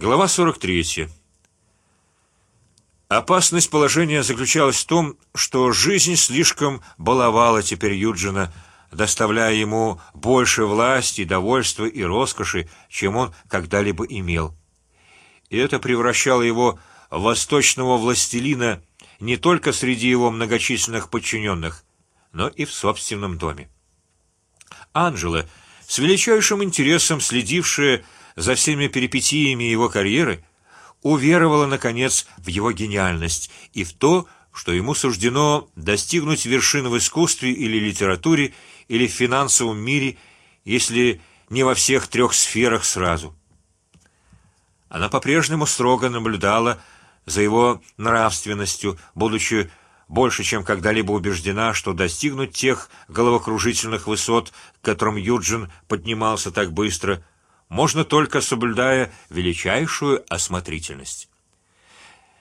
Глава 43. Опасность положения заключалась в том, что жизнь слишком баловала теперь Юджина, доставляя ему больше власти, довольства и роскоши, чем он когда-либо имел. И это превращало его в восточного властелина не только среди его многочисленных подчиненных, но и в собственном доме. Анжела, с величайшим интересом следившая за всеми перипетиями его карьеры, уверовала наконец в его гениальность и в то, что ему суждено достигнуть вершины в искусстве или литературе или в финансовом мире, если не во всех трех сферах сразу. Она по-прежнему строго наблюдала за его нравственностью, будучи больше, чем когда-либо убеждена, что достигнуть тех головокружительных высот, к которым Юджин поднимался так быстро, можно только соблюдая величайшую осмотрительность.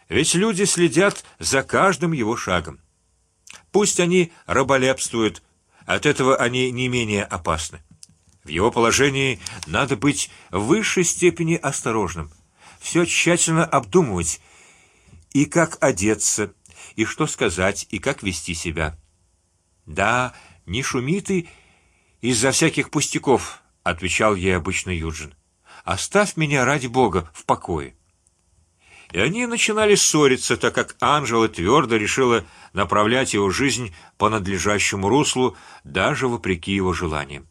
Ведь люди следят за каждым его шагом. Пусть они раболепствуют, от этого они не менее опасны. В его положении надо быть в высшей степени осторожным, все тщательно обдумывать и как одеться, и что сказать, и как вести себя. Да, не шуми ты из-за всяких пустяков, отвечал ей обычно Юджин. Оставь меня ради Бога в покое. И они начинали ссориться, так как Анжела твердо решила направлять его жизнь по надлежащему руслу, даже вопреки его желаниям.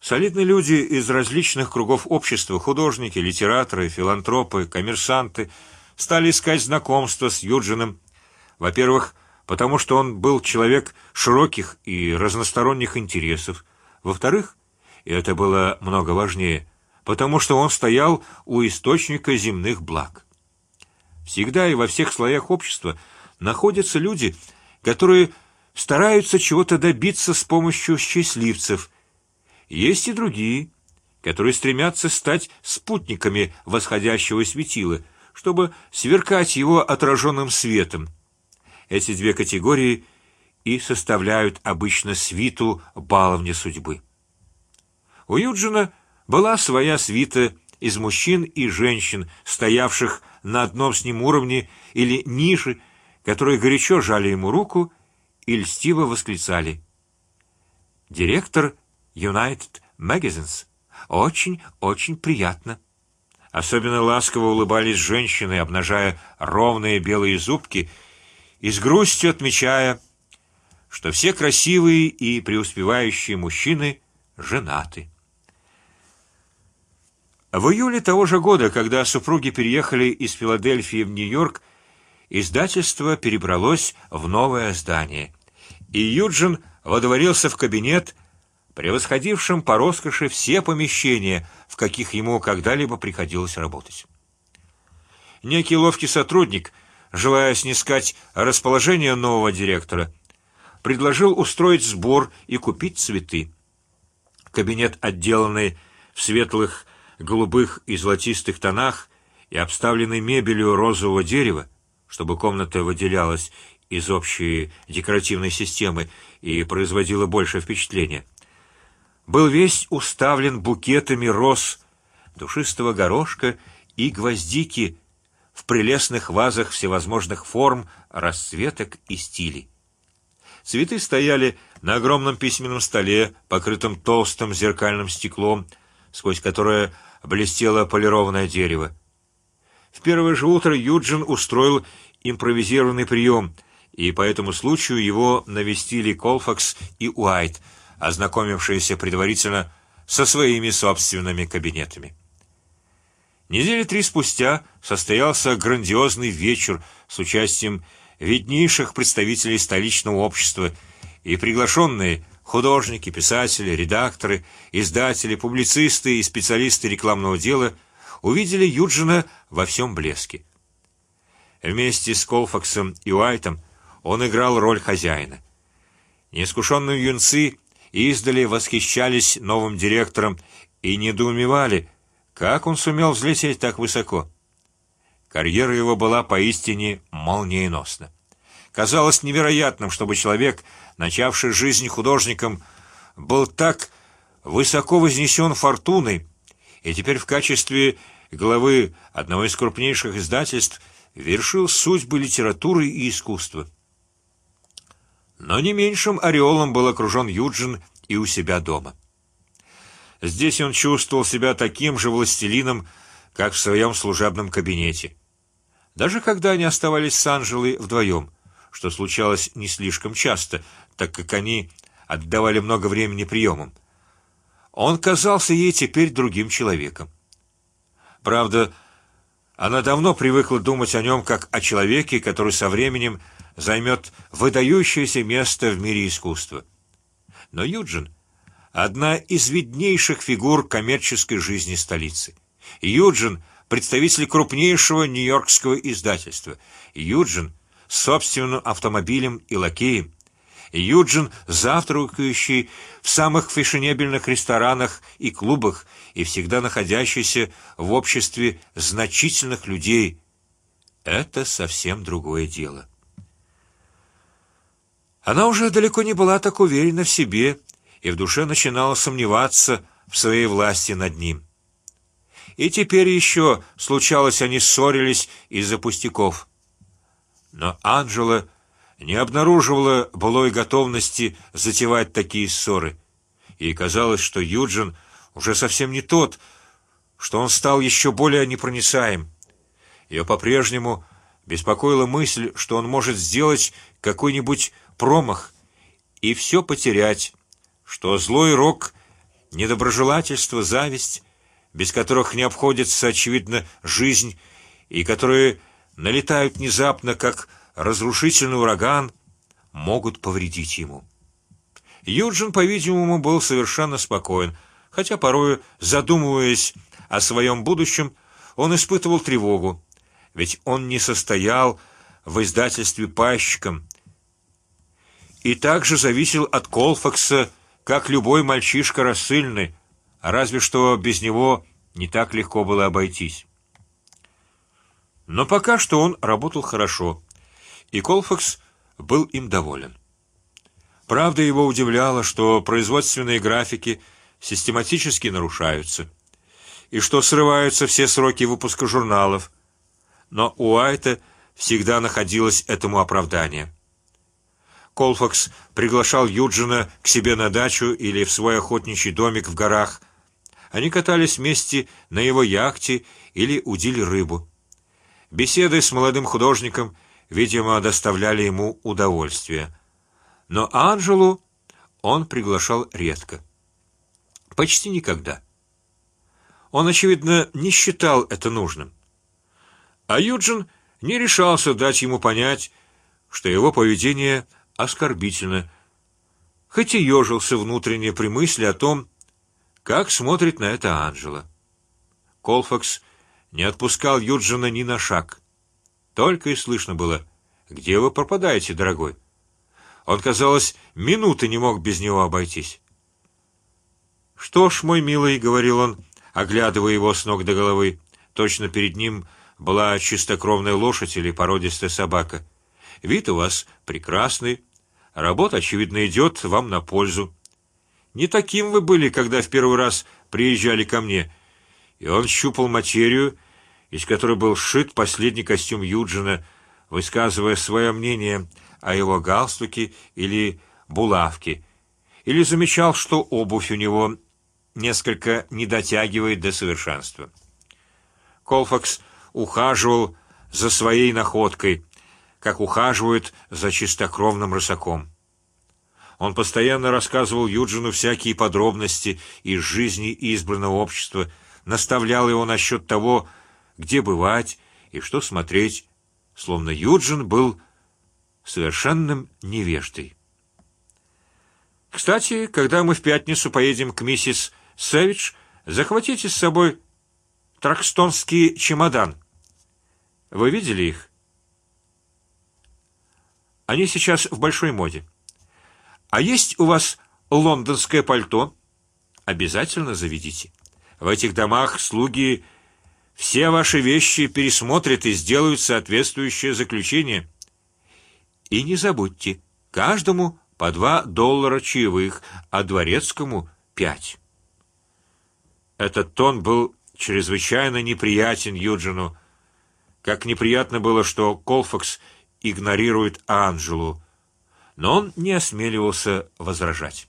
Солидные люди из различных кругов общества, художники, литераторы, филантропы, коммерсанты, стали искать знакомства с Юджином. Во-первых, потому что он был человек широких и разносторонних интересов. Во-вторых, и это было много важнее, потому что он стоял у источника земных благ. Всегда и во всех слоях общества находятся люди, которые стараются чего-то добиться с помощью счастливцев. Есть и другие, которые стремятся стать спутниками восходящего светила, чтобы сверкать его отраженным светом. Эти две категории и составляют обычно свиту баловни судьбы. У Юджина была своя свита из мужчин и женщин, стоявших на одном с ним уровне или ниже, которые горячо жали ему руку и льстиво восклицали: "Директор United Magazines, очень, очень приятно". Особенно ласково улыбались женщины, обнажая ровные белые зубки и с грустью отмечая, что все красивые и преуспевающие мужчины женаты. В июле того же года, когда супруги переехали из Филадельфии в Нью-Йорк, издательство перебралось в новое здание, и Юджин водворился в кабинет, превосходившим по роскоши все помещения, в каких ему когда-либо приходилось работать. Некий ловкий сотрудник, желая снискать расположение нового директора, предложил устроить сбор и купить цветы. Кабинет, отделанный в светлых голубых и золотистых тонах и обставленный мебелью розового дерева, чтобы комната выделялась из общей декоративной системы и производила большее впечатление, был весь уставлен букетами роз, душистого горошка и гвоздики в прелестных вазах всевозможных форм, расцветок и стилей. Цветы стояли на огромном письменном столе, покрытом толстым зеркальным стеклом, сквозь которое блестело полированное дерево. В первое же утро Юджин устроил импровизированный прием, и по этому случаю его навестили Колфакс и Уайт, ознакомившиеся предварительно со своими собственными кабинетами. Недели три спустя состоялся грандиозный вечер с участием виднейших представителей столичного общества и приглашенные Художники, писатели, редакторы, издатели, публицисты и специалисты рекламного дела увидели Юджина во всем блеске. Вместе с Колфаксом и Уайтом он играл роль хозяина. Неискушенные юнцы издали восхищались новым директором и недоумевали, как он сумел взлететь так высоко. Карьера его была поистине молниеносна. Казалось невероятным, чтобы человек, начавший жизнь художником, был так высоко вознесен фортуной и теперь в качестве главы одного из крупнейших издательств, вершил судьбы литературы и искусства. Но не меньшим ореолом был окружен Юджин и у себя дома. Здесь он чувствовал себя таким же властелином, как в своем служебном кабинете. Даже когда они оставались с Анжелой вдвоем, что случалось не слишком часто, так как они отдавали много времени приемам, он казался ей теперь другим человеком. Правда, она давно привыкла думать о нем как о человеке, который со временем займет выдающееся место в мире искусства. Но Юджин одна из виднейших фигур коммерческой жизни столицы. Юджин представитель крупнейшего нью-йоркского издательства. Юджин собственным автомобилем и лакеем. Юджин, завтракающий в самых фешенебельных ресторанах и клубах и всегда находящийся в обществе значительных людей. Это совсем другое дело. Она уже далеко не была так уверена в себе и в душе начинала сомневаться в своей власти над ним. И теперь еще случалось, они ссорились из-за пустяков. Но Анжела не обнаруживала былой готовности затевать такие ссоры. Ей казалось, что Юджин уже совсем не тот, что он стал еще более непроницаем. Ее по-прежнему беспокоила мысль, что он может сделать какой-нибудь промах и все потерять, что злой рок, недоброжелательство, зависть, без которых не обходится очевидно жизнь и которые налетают внезапно, как разрушительный ураган, могут повредить ему. Юджин, по-видимому, был совершенно спокоен, хотя порою, задумываясь о своем будущем, он испытывал тревогу, ведь он не состоял в издательстве пайщиком и также зависел от Колфакса, как любой мальчишка рассыльный, разве что без него не так легко было обойтись. Но пока что он работал хорошо, и Колфакс был им доволен. Правда, его удивляло, что производственные графики систематически нарушаются и что срываются все сроки выпуска журналов. Но у Айта всегда находилось этому оправдание. Колфакс приглашал Юджина к себе на дачу или в свой охотничий домик в горах. Они катались вместе на его яхте или удили рыбу. Беседы с молодым художником, видимо, доставляли ему удовольствие. Но Анжелу он приглашал редко, почти никогда. Он очевидно не считал это нужным, а Юджин не решался дать ему понять, что его поведение оскорбительно, хоть и ежился внутренне при мысли о том, как смотрит на это Анжела. Колфакс не отпускал Юджина ни на шаг. Только и слышно было: где вы пропадаете, дорогой? Он, казалось, минуты не мог без него обойтись. Что ж, мой милый, говорил он, оглядывая его с ног до головы, точно перед ним была чистокровная лошадь или породистая собака. Вид у вас прекрасный, работа очевидно идет вам на пользу. Не таким вы были, когда в первый раз приезжали ко мне. И он щупал материю, из которой был сшит последний костюм Юджина, высказывая свое мнение о его галстуке или булавке, или замечал, что обувь у него несколько не дотягивает до совершенства. Колфакс ухаживал за своей находкой, как ухаживают за чистокровным рысаком. Он постоянно рассказывал Юджину всякие подробности из жизни избранного общества, наставлял его насчет того, где бывать и что смотреть, словно Юджин был совершенным невеждой. Кстати, когда мы в пятницу поедем к миссис Сэвидж, захватите с собой тракстонский чемодан. Вы видели их? Они сейчас в большой моде. А есть у вас лондонское пальто? Обязательно заведите. В этих домах слуги все ваши вещи пересмотрят и сделают соответствующее заключение. И не забудьте, каждому по два доллара чаевых, а дворецкому пять. Этот тон был чрезвычайно неприятен Юджину, как неприятно было, что Колфакс игнорирует Анжелу, но он не осмеливался возражать.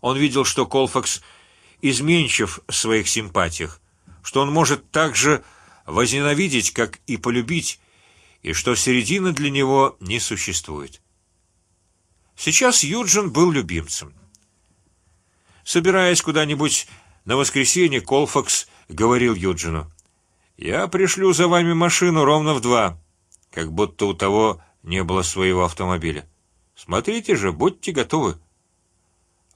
Он видел, что Колфакс изменчив в своих симпатиях, что он может также возненавидеть, как и полюбить, и что середины для него не существует. Сейчас Юджин был любимцем. Собираясь куда-нибудь на воскресенье, Колфакс говорил Юджину: "Я пришлю за вами машину ровно в два", как будто у того не было своего автомобиля. Смотрите же, будьте готовы.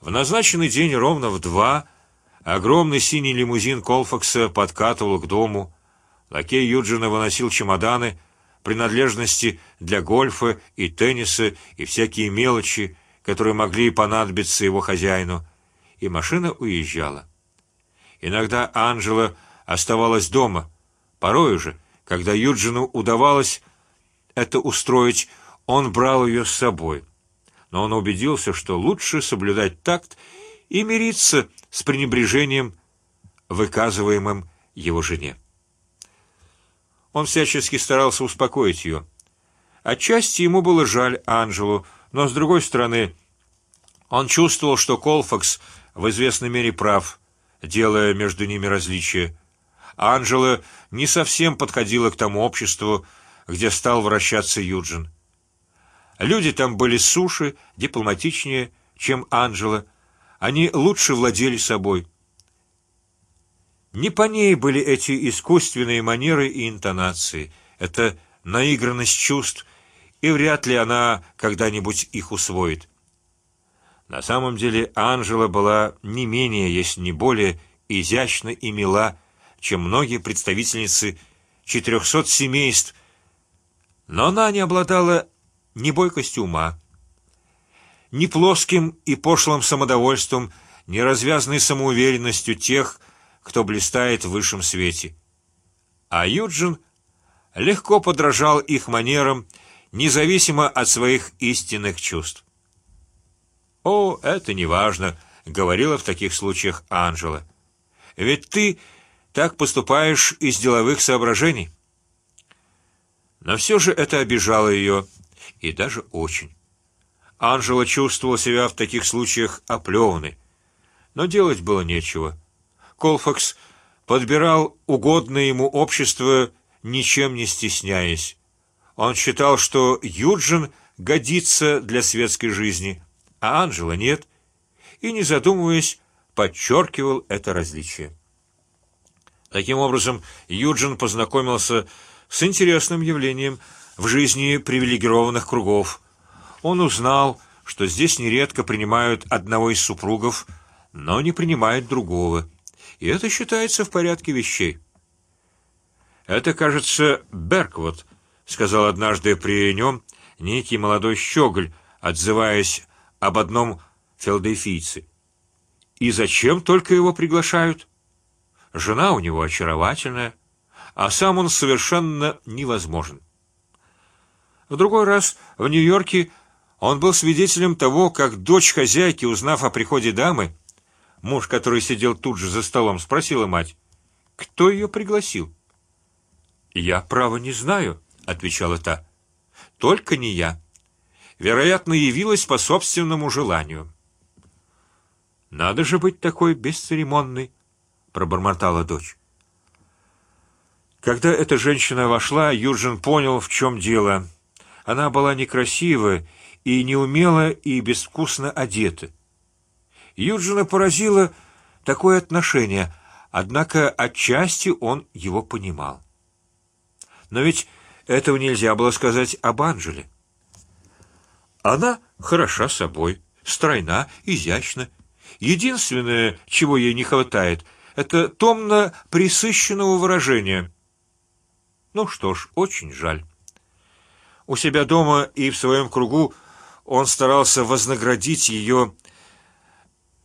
В назначенный день ровно в два огромный синий лимузин Колфакса подкатывал к дому. Лакей Юджина выносил чемоданы, принадлежности для гольфа и тенниса и всякие мелочи, которые могли понадобиться его хозяину, и машина уезжала. Иногда Анжела оставалась дома, порой же, когда Юджину удавалось это устроить, он брал ее с собой но он убедился, что лучше соблюдать такт и мириться с пренебрежением, выказываемым его жене. Он всячески старался успокоить ее. Отчасти ему было жаль Анжелу, но с другой стороны, он чувствовал, что Колфакс в известной мере прав, делая между ними различия. Анжела не совсем подходила к тому обществу, где стал вращаться Юджин. Люди там были суше, дипломатичнее, чем Анжела. Они лучше владели собой. Не по ней были эти искусственные манеры и интонации, это наигранность чувств, и вряд ли она когда-нибудь их усвоит. На самом деле Анжела была не менее, если не более изящна и мила, чем многие представительницы четырехсот семейств, но она не обладала ни бойкостью ума, ни плоским и пошлым самодовольством, ни развязной самоуверенностью тех, кто блистает в высшем свете. А Юджин легко подражал их манерам, независимо от своих истинных чувств. О, это не важно, говорила в таких случаях Анжела. Ведь ты так поступаешь из деловых соображений. Но все же это обижало ее и даже очень. Анжела чувствовала себя в таких случаях оплеванной, но делать было нечего. Колфакс подбирал угодное ему общество, ничем не стесняясь. Он считал, что Юджин годится для светской жизни, а Анжела нет, и не задумываясь подчеркивал это различие. Таким образом, Юджин познакомился с интересным явлением в жизни привилегированных кругов. Он узнал, что здесь нередко принимают одного из супругов, но не принимают другого, и это считается в порядке вещей. Это, кажется, Берквот, сказал однажды при нем некий молодой щеголь, отзываясь об одном филдельфийце. И зачем только его приглашают? Жена у него очаровательная, а сам он совершенно невозможен. В другой раз в Нью-Йорке он был свидетелем того, как дочь хозяйки, узнав о приходе дамы, муж, который сидел тут же за столом, спросила мать, кто ее пригласил. Я право не знаю, отвечала та. Только не я. Вероятно, явилась по собственному желанию. Надо же быть такой бесцеремонной, пробормотала дочь. Когда эта женщина вошла, Юджин понял, в чем дело. Она была некрасива и неумело и безвкусно одета. Юджина поразило такое отношение, однако отчасти он его понимал. Но ведь этого нельзя было сказать об Анжеле. Она хороша собой, стройна, изящна. Единственное, чего ей не хватает, это томно присыщенного выражения. Ну что ж, очень жаль. У себя дома и в своем кругу он старался вознаградить ее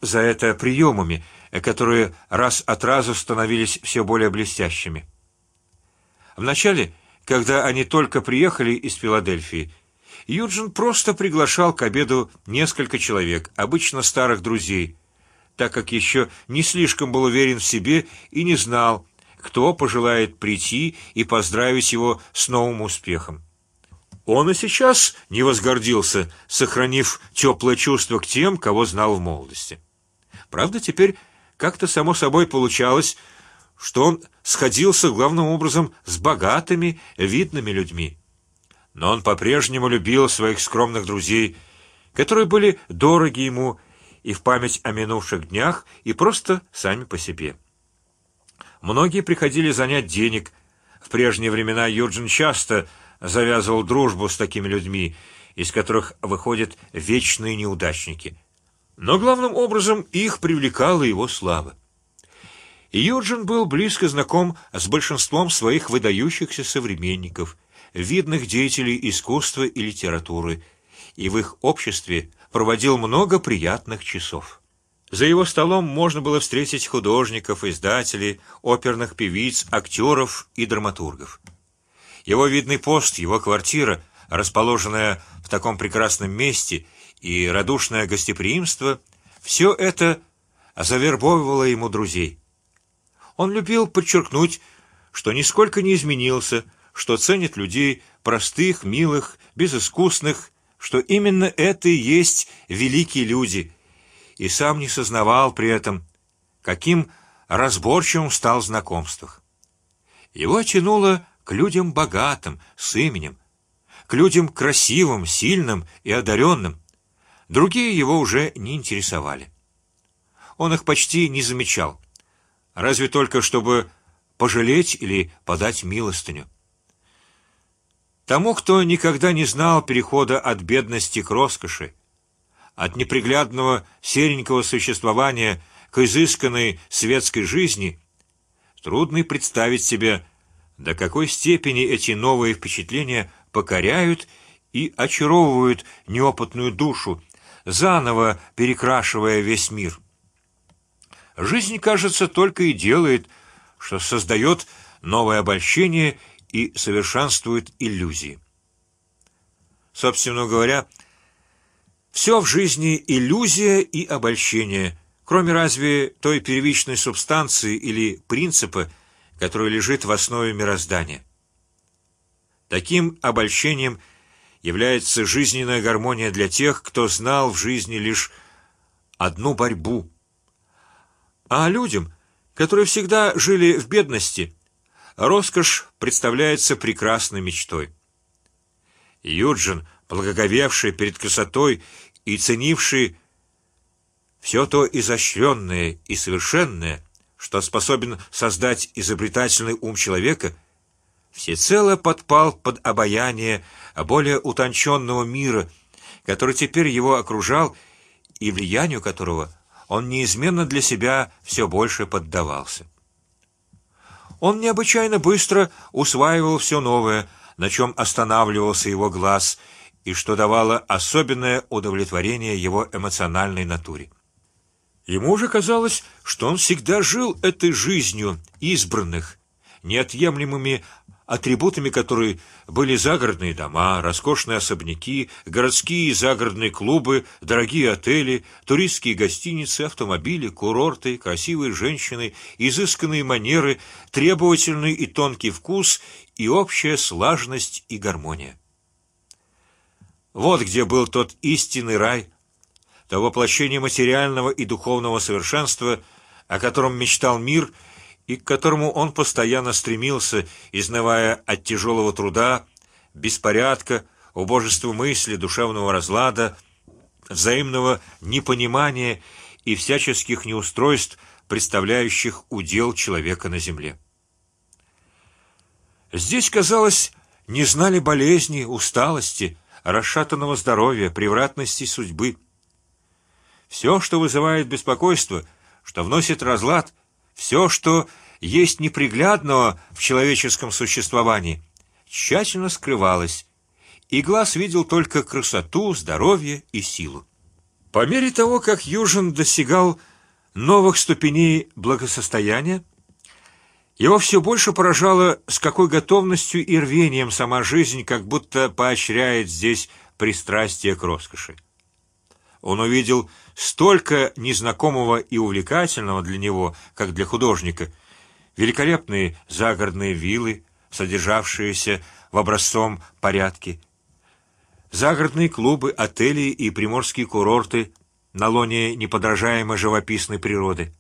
за это приемами, которые раз от разу становились все более блестящими. Вначале, когда они только приехали из Филадельфии, Юджин просто приглашал к обеду несколько человек, обычно старых друзей, так как еще не слишком был уверен в себе и не знал, кто пожелает прийти и поздравить его с новым успехом. Он и сейчас не возгордился, сохранив теплое чувство к тем, кого знал в молодости. Правда, теперь как-то само собой получалось, что он сходился главным образом с богатыми, видными людьми. Но он по-прежнему любил своих скромных друзей, которые были дороги ему и в память о минувших днях, и просто сами по себе. Многие приходили занять денег. В прежние времена Юрджин часто завязывал дружбу с такими людьми, из которых выходят вечные неудачники. Но главным образом их привлекала его слава. Юджин был близко знаком с большинством своих выдающихся современников, видных деятелей искусства и литературы, и в их обществе проводил много приятных часов. За его столом можно было встретить художников, издателей, оперных певиц, актеров и драматургов. Его видный пост, его квартира, расположенная в таком прекрасном месте, и радушное гостеприимство — все это завербовывало ему друзей. Он любил подчеркнуть, что нисколько не изменился, что ценит людей простых, милых, безыскусных, что именно это и есть великие люди, и сам не сознавал при этом, каким разборчивым стал в знакомствах. Его тянуло к людям богатым, с именем, к людям красивым, сильным и одаренным. Другие его уже не интересовали. Он их почти не замечал, разве только чтобы пожалеть или подать милостыню. Тому, кто никогда не знал перехода от бедности к роскоши, от неприглядного серенького существования к изысканной светской жизни, трудно представить себе, до какой степени эти новые впечатления покоряют и очаровывают неопытную душу, заново перекрашивая весь мир. Жизнь, кажется, только и делает, что создает новое обольщение и совершенствует иллюзии. Собственно говоря, все в жизни иллюзия и обольщение, кроме разве той первичной субстанции или принципа, который лежит в основе мироздания. Таким обольщением является жизненная гармония для тех, кто знал в жизни лишь одну борьбу. А людям, которые всегда жили в бедности, роскошь представляется прекрасной мечтой. Юджин, благоговевший перед красотой и ценивший все то изощренное и совершенное, что способен создать изобретательный ум человека, всецело подпал под обаяние более утонченного мира, который теперь его окружал и влиянию которого он неизменно для себя все больше поддавался. Он необычайно быстро усваивал все новое, на чем останавливался его глаз, и что давало особенное удовлетворение его эмоциональной натуре. Ему уже казалось, что он всегда жил этой жизнью избранных, неотъемлемыми атрибутами которой были загородные дома, роскошные особняки, городские и загородные клубы, дорогие отели, туристские гостиницы, автомобили, курорты, красивые женщины, изысканные манеры, требовательный и тонкий вкус и общая слаженность и гармония. Вот где был тот истинный рай, то воплощение материального и духовного совершенства, о котором мечтал мир и к которому он постоянно стремился, изнывая от тяжелого труда, беспорядка, убожества мысли, душевного разлада, взаимного непонимания и всяческих неустройств, представляющих удел человека на земле. Здесь казалось не знали болезни, усталости, расшатанного здоровья, превратности судьбы. Все, что вызывает беспокойство, что вносит разлад, все, что есть неприглядного в человеческом существовании, тщательно скрывалось, и глаз видел только красоту, здоровье и силу. По мере того, как Южин достигал новых ступеней благосостояния, его все больше поражало, с какой готовностью и рвением сама жизнь, как будто поощряет здесь пристрастие к роскоши. Он увидел столько незнакомого и увлекательного для него, как для художника, великолепные загородные виллы, содержавшиеся в образцовом порядке, загородные клубы, отели и приморские курорты на лоне неподражаемой живописной природы.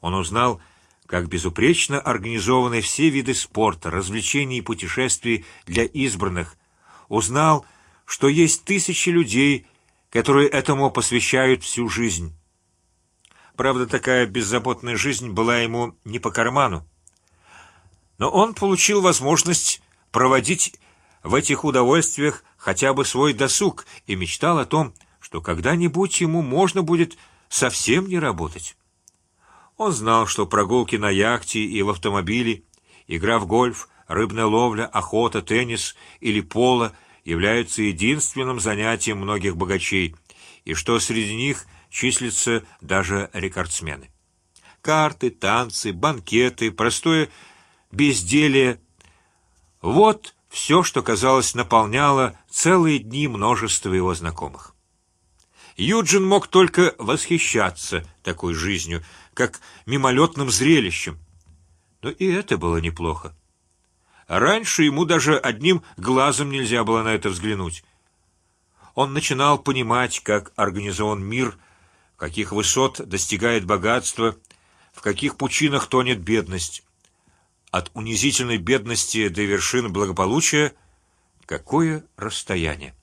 Он узнал, как безупречно организованы все виды спорта, развлечений и путешествий для избранных, узнал, что есть тысячи людей, которые этому посвящают всю жизнь. Правда, такая беззаботная жизнь была ему не по карману, но он получил возможность проводить в этих удовольствиях хотя бы свой досуг и мечтал о том, что когда-нибудь ему можно будет совсем не работать. Он знал, что прогулки на яхте и в автомобиле, игра в гольф, рыбная ловля, охота, теннис или поло являются единственным занятием многих богачей, и что среди них числятся даже рекордсмены. Карты, танцы, банкеты, простое безделие — вот все, что казалось наполняло целые дни множества его знакомых. Юджин мог только восхищаться такой жизнью, как мимолетным зрелищем, но и это было неплохо. Раньше ему даже одним глазом нельзя было на это взглянуть. Он начинал понимать, как организован мир, каких высот достигает богатство, в каких пучинах тонет бедность. От унизительной бедности до вершин благополучия какое расстояние!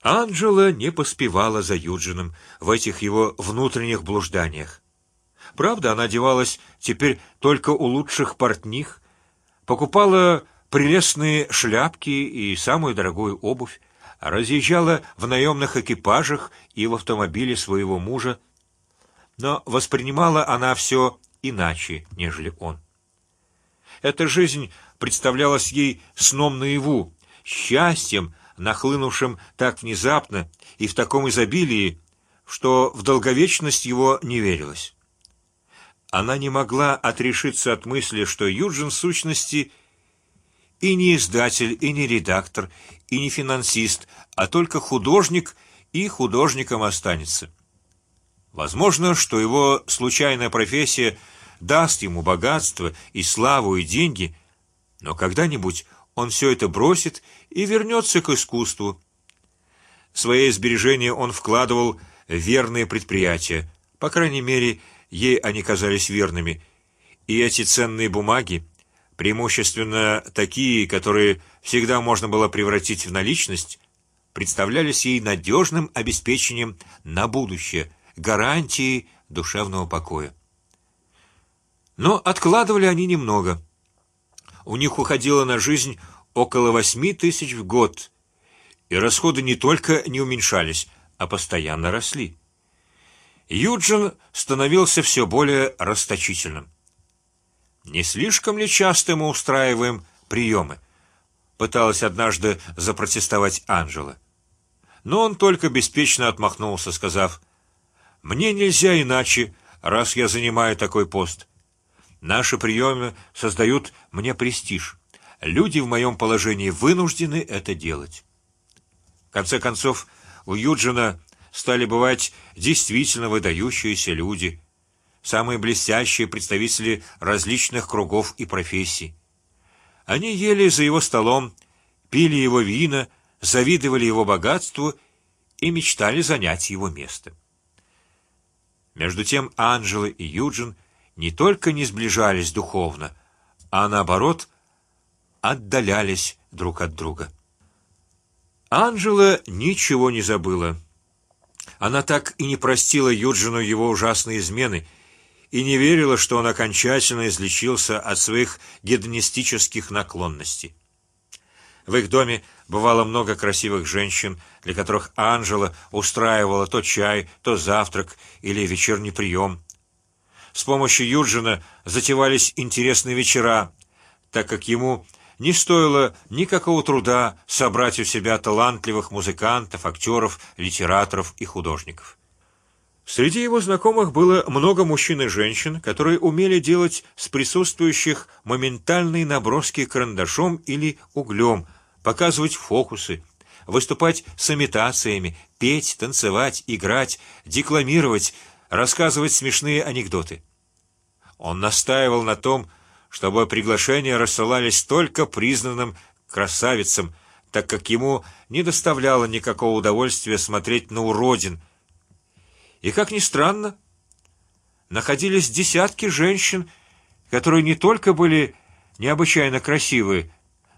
Анжела не поспевала за Юджином в этих его внутренних блужданиях. Правда, она одевалась теперь только у лучших портних, покупала прелестные шляпки и самую дорогую обувь, разъезжала в наемных экипажах и в автомобиле своего мужа, но воспринимала она все иначе, нежели он. Эта жизнь представлялась ей сном наяву, счастьем, нахлынувшим так внезапно и в таком изобилии, что в долговечность его не верилось. Она не могла отрешиться от мысли, что Юджин в сущности и не издатель, и не редактор, и не финансист, а только художник и художником останется. Возможно, что его случайная профессия даст ему богатство и славу и деньги, но когда-нибудь он все это бросит и вернется к искусству. Свои сбережения он вкладывал в верные предприятия, по крайней мере ей они казались верными, и эти ценные бумаги, преимущественно такие, которые всегда можно было превратить в наличность, представлялись ей надежным обеспечением на будущее, гарантией душевного покоя. Но откладывали они немного. У них уходило на жизнь около восьми тысяч в год, и расходы не только не уменьшались, а постоянно росли. Юджин становился все более расточительным. Не слишком ли часто мы устраиваем приемы? Пыталась однажды запротестовать Анжела, но он только беспечно отмахнулся, сказав: "Мне нельзя иначе, раз я занимаю такой пост. Наши приемы создают мне престиж. Люди в моем положении вынуждены это делать. В конце концов, у Юджина стали бывать действительно выдающиеся люди, самые блестящие представители различных кругов и профессий. Они ели за его столом, пили его вина, завидовали его богатству и мечтали занять его место. Между тем Анжела и Юджин не только не сближались духовно, а наоборот отдалялись друг от друга. Анжела ничего не забыла. Она так и не простила Юджину его ужасные измены и не верила, что он окончательно излечился от своих гедонистических наклонностей. В их доме бывало много красивых женщин, для которых Анжела устраивала то чай, то завтрак или вечерний прием. С помощью Юджина затевались интересные вечера, так как ему не стоило никакого труда собрать у себя талантливых музыкантов, актеров, литераторов и художников. Среди его знакомых было много мужчин и женщин, которые умели делать с присутствующих моментальные наброски карандашом или углем, показывать фокусы, выступать с имитациями, петь, танцевать, играть, декламировать, рассказывать смешные анекдоты. Он настаивал на том, чтобы приглашения рассылались только признанным красавицам, так как ему не доставляло никакого удовольствия смотреть на уродин. И как ни странно, находились десятки женщин, которые не только были необычайно красивые,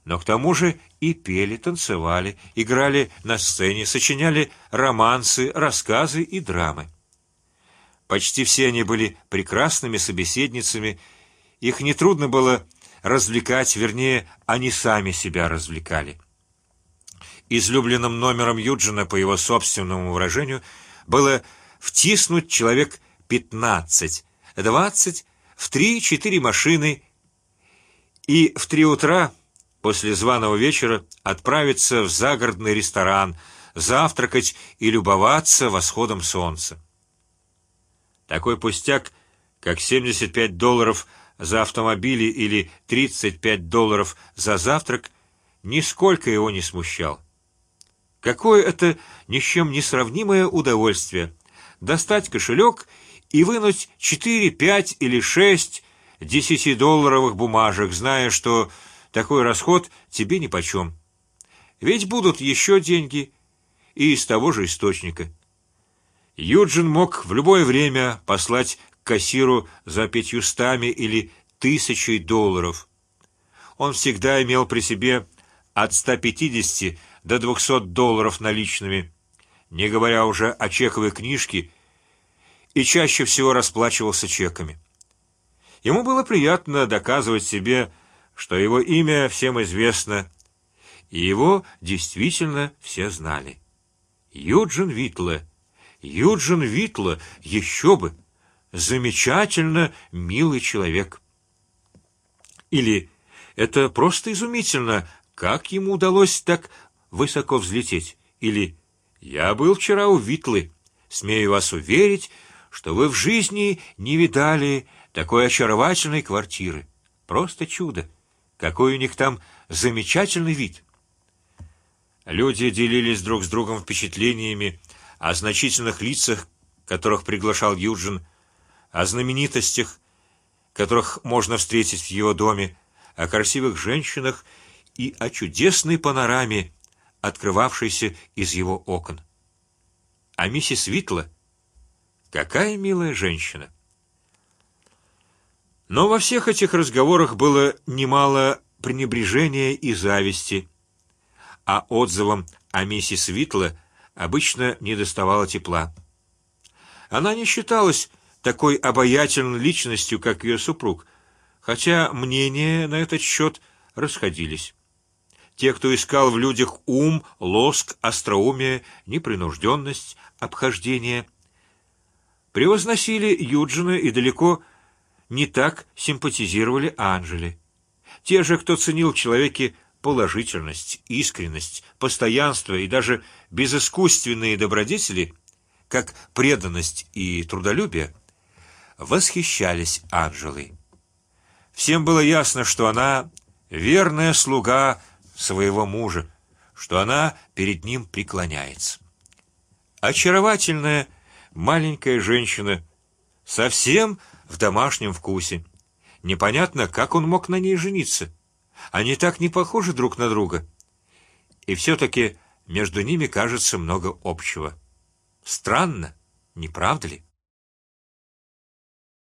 но к тому же и пели, танцевали, играли на сцене, сочиняли романсы, рассказы и драмы. Почти все они были прекрасными собеседницами, их не трудно было развлекать, вернее, они сами себя развлекали. Излюбленным номером Юджина, по его собственному выражению, было втиснуть человек пятнадцать, двадцать в три-четыре машины и в три утра после званого вечера отправиться в загородный ресторан, завтракать и любоваться восходом солнца. Такой пустяк, как 75 долларов за автомобили или 35 долларов за завтрак, нисколько его не смущал. Какое это ни с чем не сравнимое удовольствие достать кошелек и вынуть четыре, пять или шесть десятидолларовых бумажек, зная, что такой расход тебе ни по чем. Ведь будут еще деньги и из того же источника. Юджин мог в любое время послать кассиру за пятьюстами или тысячей долларов. Он всегда имел при себе от 150 до 200 долларов наличными, не говоря уже о чековой книжке, и чаще всего расплачивался чеками. Ему было приятно доказывать себе, что его имя всем известно, и его действительно все знали. Юджин Витле, Юджин Витле, еще бы, замечательно милый человек. Или это просто изумительно, как ему удалось так высоко взлететь? Или я был вчера у Витлы, смею вас уверить, что вы в жизни не видали такой очаровательной квартиры. Просто чудо! Какой у них там замечательный вид! Люди делились друг с другом впечатлениями о значительных лицах, которых приглашал Юджин, о знаменитостях, которых можно встретить в его доме, о красивых женщинах и о чудесной панораме, открывавшейся из его окон. А миссис Витла, какая милая женщина! Но во всех этих разговорах было немало пренебрежения и зависти, а отзывам о миссис Витла обычно не доставало тепла. Она не считалась такой обаятельной личностью, как ее супруг, хотя мнения на этот счет расходились. Те, кто искал в людях ум, лоск, остроумие, непринужденность, обхождение, превозносили Юджина и далеко не так симпатизировали Анжели. Те же, кто ценил в человеке положительность, искренность, постоянство и даже безыскусственные добродетели, как преданность и трудолюбие, восхищались Анжелой. Всем было ясно, что она верная слуга своего мужа, что она перед ним преклоняется. Очаровательная маленькая женщина, совсем в домашнем вкусе. Непонятно, как он мог на ней жениться. Они так не похожи друг на друга. И все-таки между ними кажется много общего. Странно, не правда ли?